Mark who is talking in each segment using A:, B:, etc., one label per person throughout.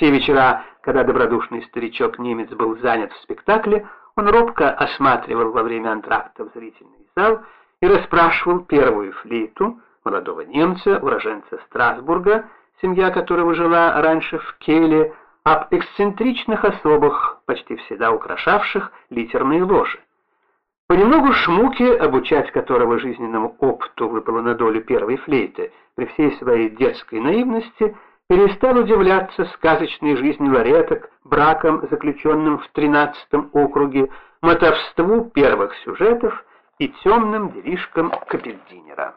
A: те вечера, когда добродушный старичок-немец был занят в спектакле, он робко осматривал во время антракта в зрительный зал и расспрашивал первую флейту, молодого немца, уроженца Страсбурга, семья которого жила раньше в Келе, об эксцентричных особах, почти всегда украшавших литерные ложи. Понемногу Шмуке, обучать которого жизненному опыту выпало на долю первой флейты, при всей своей детской наивности, перестал удивляться сказочной жизни лареток, браком, заключенным в тринадцатом округе, мотовству первых сюжетов и темным делишкам капельдинера.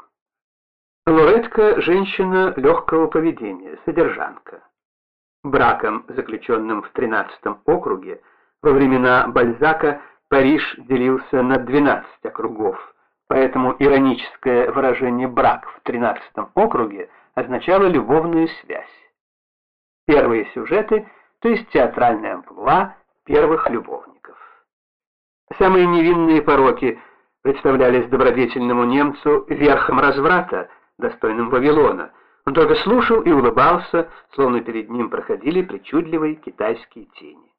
A: Лоретка – женщина легкого поведения, содержанка. Браком, заключенным в тринадцатом округе, во времена Бальзака Париж делился на 12 округов, поэтому ироническое выражение «брак» в тринадцатом округе означало любовную связь первые сюжеты, то есть театральная амплуа первых любовников. Самые невинные пороки представлялись добродетельному немцу верхом разврата, достойным Вавилона. Он только слушал и улыбался, словно перед ним проходили причудливые китайские тени.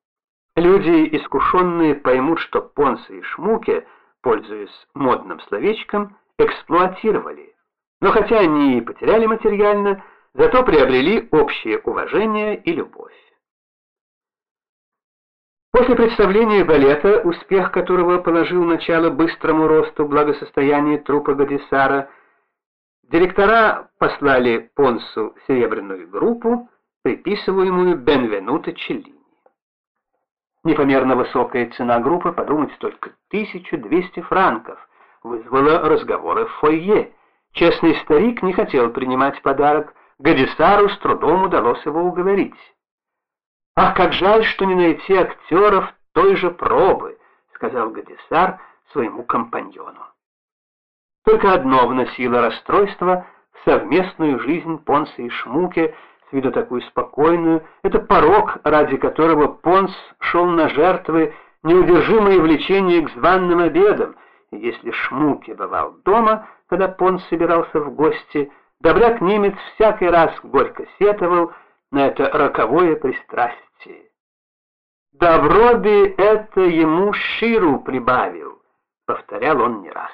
A: Люди, искушенные, поймут, что Понсы и Шмуке, пользуясь модным словечком, эксплуатировали. Но хотя они и потеряли материально, зато приобрели общее уважение и любовь. После представления балета, успех которого положил начало быстрому росту благосостояния трупа Гадисара, директора послали Понсу серебряную группу, приписываемую Бенвенуто Челлини. Непомерно высокая цена группы, подумать только, 1200 франков, вызвала разговоры в фойе. Честный старик не хотел принимать подарок, Гадисару с трудом удалось его уговорить. «Ах, как жаль, что не найти актеров той же пробы», — сказал Гадисар своему компаньону. Только одно вносило расстройство в совместную жизнь Понса и Шмуке, с виду такую спокойную, это порог, ради которого Понс шел на жертвы, неудержимое влечение к званным обедам, и если Шмуке бывал дома, когда Понс собирался в гости, — Добряк немец всякий раз горько сетовал на это роковое пристрастие. «Добро бы это ему ширу прибавил», — повторял он не раз.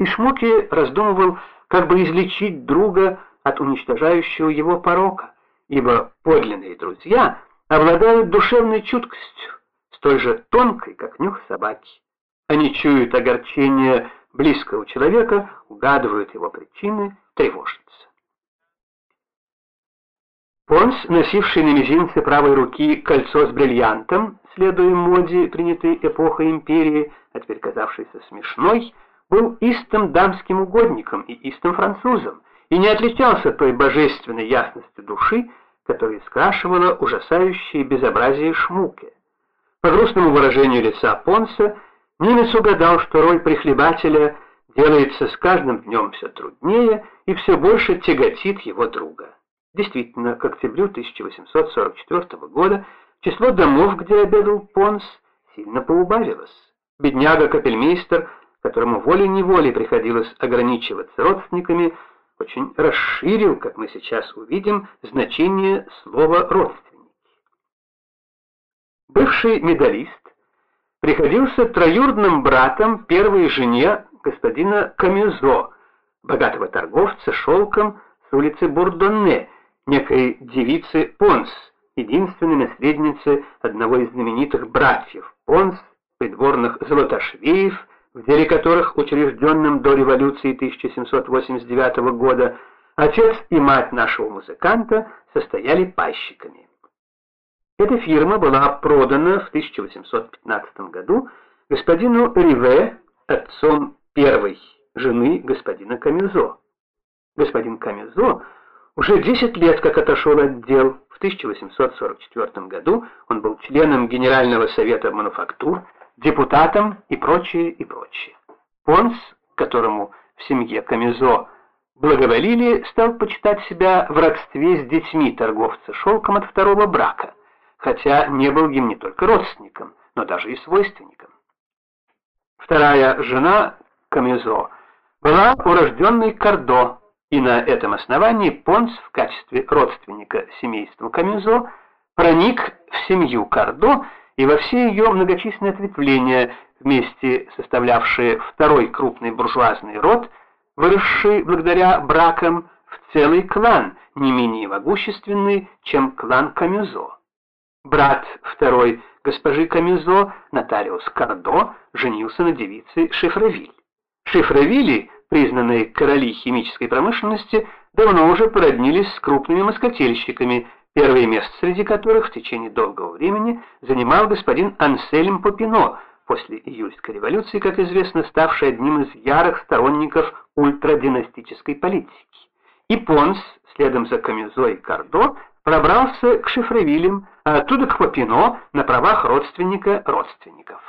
A: И Шмуки раздумывал, как бы излечить друга от уничтожающего его порока, ибо подлинные друзья обладают душевной чуткостью, столь же тонкой, как нюх собаки. Они чуют огорчение близкого человека, угадывают его причины, тревожатся. Понс, носивший на мизинце правой руки кольцо с бриллиантом, следуя моде, принятой эпохой империи, а теперь казавшейся смешной, был истым дамским угодником и истым французом, и не отличался той божественной ясностью души, которая скрашивала ужасающее безобразие Шмуке. По грустному выражению лица Понса, Немец угадал, что роль прихлебателя делается с каждым днем все труднее и все больше тяготит его друга. Действительно, к октябрю 1844 года число домов, где обедал Понс, сильно поубавилось. Бедняга-капельмейстер, которому волей-неволей приходилось ограничиваться родственниками, очень расширил, как мы сейчас увидим, значение слова «родственники». Бывший медалист приходился троюродным братом первой жене господина Камюзо, богатого торговца шелком с улицы Бурдонне, некой девицы Понс, единственной наследницы одного из знаменитых братьев Понс, придворных золотошвеев, в деле которых, учрежденным до революции 1789 года, отец и мать нашего музыканта состояли пайщиками. Эта фирма была продана в 1815 году господину Риве, отцом первой жены господина Камюзо. Господин Камюзо уже 10 лет как отошел от дел. В 1844 году он был членом Генерального совета мануфактур, депутатом и прочее, и прочее. Понс, которому в семье Камюзо благоволили, стал почитать себя в родстве с детьми торговца шелком от второго брака – хотя не был им не только родственником, но даже и свойственником. Вторая жена Камезо была урожденной Кардо, и на этом основании Понс в качестве родственника семейства Камюзо проник в семью Кардо и во все ее многочисленные ответвления, вместе составлявшие второй крупный буржуазный род, выросший благодаря бракам в целый клан, не менее могущественный, чем клан Камюзо. Брат второй госпожи Камюзо, нотариус Кардо, женился на девице Шифревиль. Шифревили, признанные короли химической промышленности, давно уже породнились с крупными москотельщиками, первое место среди которых в течение долгого времени занимал господин Ансельм Попино, после июльской революции, как известно, ставший одним из ярых сторонников ультрадинастической политики. И Понс, следом за Камюзо и Кардо, пробрался к Шифревилям, а оттуда к Попино на правах родственника родственников.